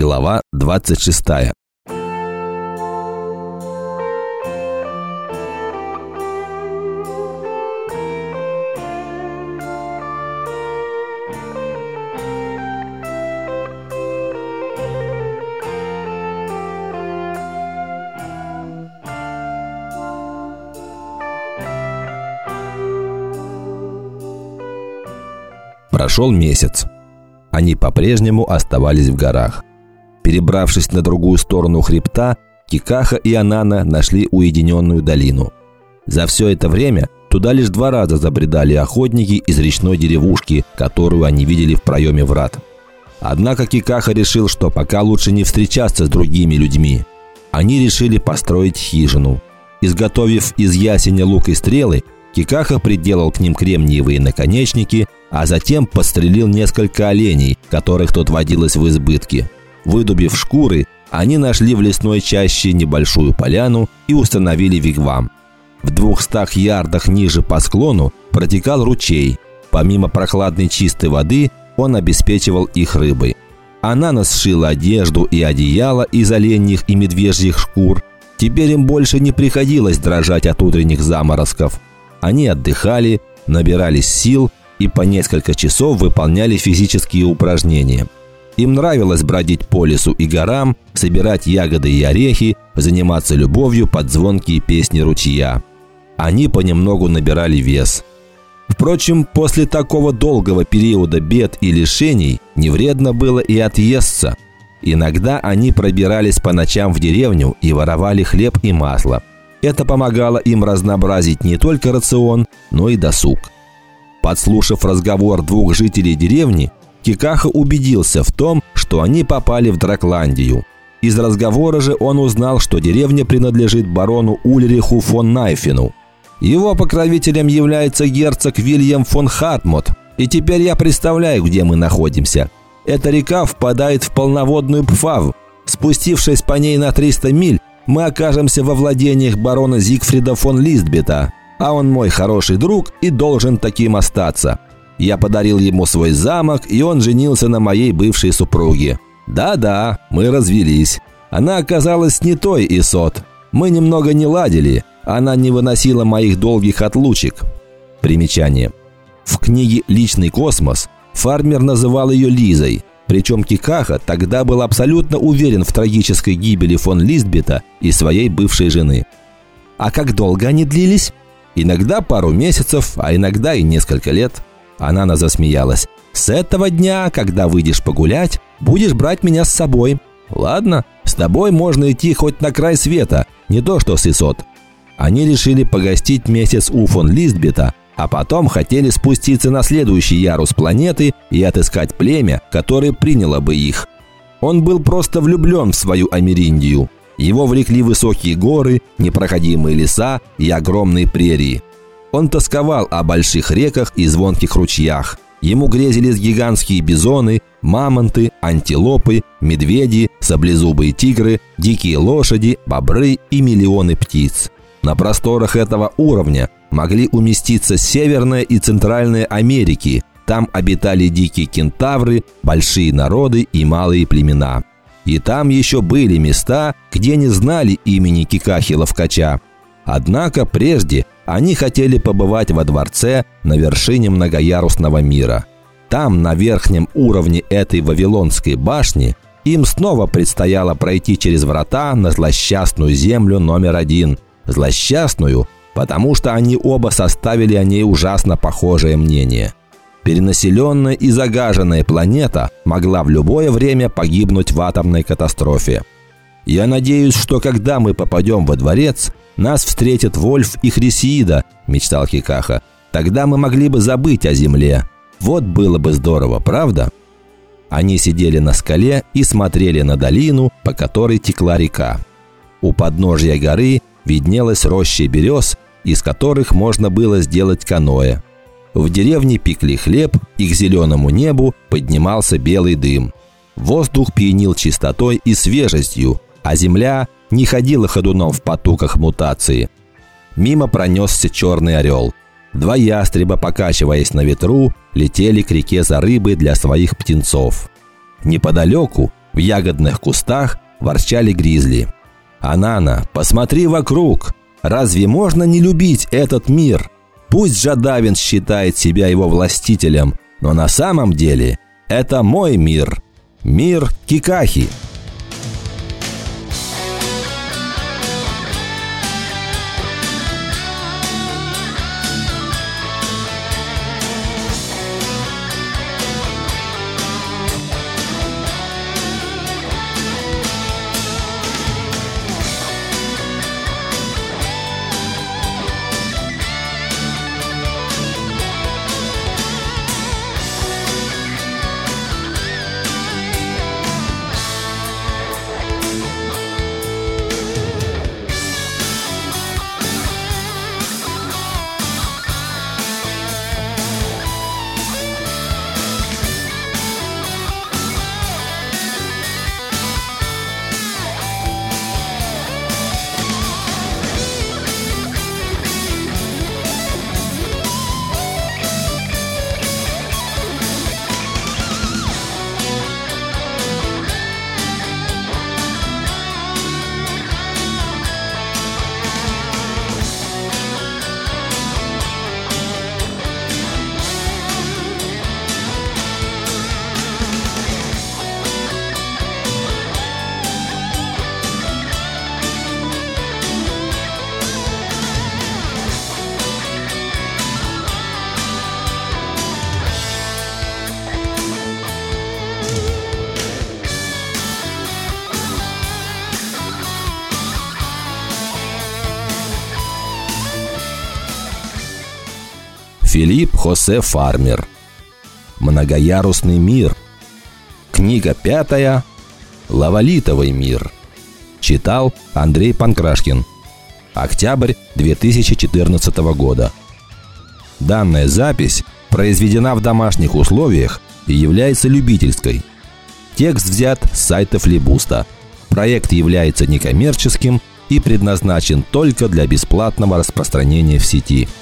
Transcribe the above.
Глава 26. Прошел месяц. Они по-прежнему оставались в горах. Перебравшись на другую сторону хребта, Кикаха и Анана нашли уединенную долину. За все это время туда лишь два раза забредали охотники из речной деревушки, которую они видели в проеме врат. Однако Кикаха решил, что пока лучше не встречаться с другими людьми. Они решили построить хижину. Изготовив из ясеня лук и стрелы, Кикаха приделал к ним кремниевые наконечники, а затем подстрелил несколько оленей, которых тут водилось в избытке. Выдубив шкуры, они нашли в лесной чаще небольшую поляну и установили вигвам. В двухстах ярдах ниже по склону протекал ручей. Помимо прохладной чистой воды, он обеспечивал их рыбой. Она сшила одежду и одеяло из оленьих и медвежьих шкур. Теперь им больше не приходилось дрожать от утренних заморозков. Они отдыхали, набирались сил и по несколько часов выполняли физические упражнения. Им нравилось бродить по лесу и горам, собирать ягоды и орехи, заниматься любовью под звонкие песни ручья. Они понемногу набирали вес. Впрочем, после такого долгого периода бед и лишений не вредно было и отъесться. Иногда они пробирались по ночам в деревню и воровали хлеб и масло. Это помогало им разнообразить не только рацион, но и досуг. Подслушав разговор двух жителей деревни, Кикаха убедился в том, что они попали в Дракландию. Из разговора же он узнал, что деревня принадлежит барону Ульриху фон Найфену. Его покровителем является герцог Вильям фон Хартмут. И теперь я представляю, где мы находимся. Эта река впадает в полноводную Пфав. Спустившись по ней на 300 миль, мы окажемся во владениях барона Зигфрида фон Листбета а он мой хороший друг и должен таким остаться. Я подарил ему свой замок, и он женился на моей бывшей супруге. Да-да, мы развелись. Она оказалась не той Исот. Мы немного не ладили. Она не выносила моих долгих отлучек. Примечание. В книге «Личный космос» фармер называл ее Лизой. Причем Кикаха тогда был абсолютно уверен в трагической гибели фон Листбета и своей бывшей жены. А как долго они длились? Иногда пару месяцев, а иногда и несколько лет. Анана засмеялась. «С этого дня, когда выйдешь погулять, будешь брать меня с собой. Ладно, с тобой можно идти хоть на край света, не то что с Исот». Они решили погостить месяц у фон Листбета, а потом хотели спуститься на следующий ярус планеты и отыскать племя, которое приняло бы их. Он был просто влюблен в свою Америндию. Его влекли высокие горы, непроходимые леса и огромные прерии. Он тосковал о больших реках и звонких ручьях. Ему грезились гигантские бизоны, мамонты, антилопы, медведи, саблезубые тигры, дикие лошади, бобры и миллионы птиц. На просторах этого уровня могли уместиться Северная и Центральная Америки. Там обитали дикие кентавры, большие народы и малые племена. И там еще были места, где не знали имени Кикахи Ловкача. Однако прежде они хотели побывать во дворце на вершине многоярусного мира. Там, на верхнем уровне этой Вавилонской башни, им снова предстояло пройти через врата на злосчастную землю номер один. Злосчастную, потому что они оба составили о ней ужасно похожее мнение. Перенаселенная и загаженная планета могла в любое время погибнуть в атомной катастрофе. Я надеюсь, что когда мы попадем во дворец, нас встретят Вольф и Хрисиида, мечтал Хикаха. Тогда мы могли бы забыть о земле. Вот было бы здорово, правда? Они сидели на скале и смотрели на долину, по которой текла река. У подножья горы виднелась роща берез, из которых можно было сделать каноэ. В деревне пекли хлеб, и к зеленому небу поднимался белый дым. Воздух пьянил чистотой и свежестью, а земля не ходила ходуном в потуках мутации. Мимо пронесся черный орел. Два ястреба, покачиваясь на ветру, летели к реке за рыбой для своих птенцов. Неподалеку, в ягодных кустах ворчали гризли. «Анана, посмотри вокруг! Разве можно не любить этот мир? Пусть Жадавин считает себя его властителем, но на самом деле это мой мир. Мир Кикахи». Филипп Хосе Фармер. Многоярусный мир. Книга пятая. Лавалитовый мир. Читал Андрей Панкрашкин. Октябрь 2014 года. Данная запись произведена в домашних условиях и является любительской. Текст взят с сайта Флибуста. Проект является некоммерческим и предназначен только для бесплатного распространения в сети –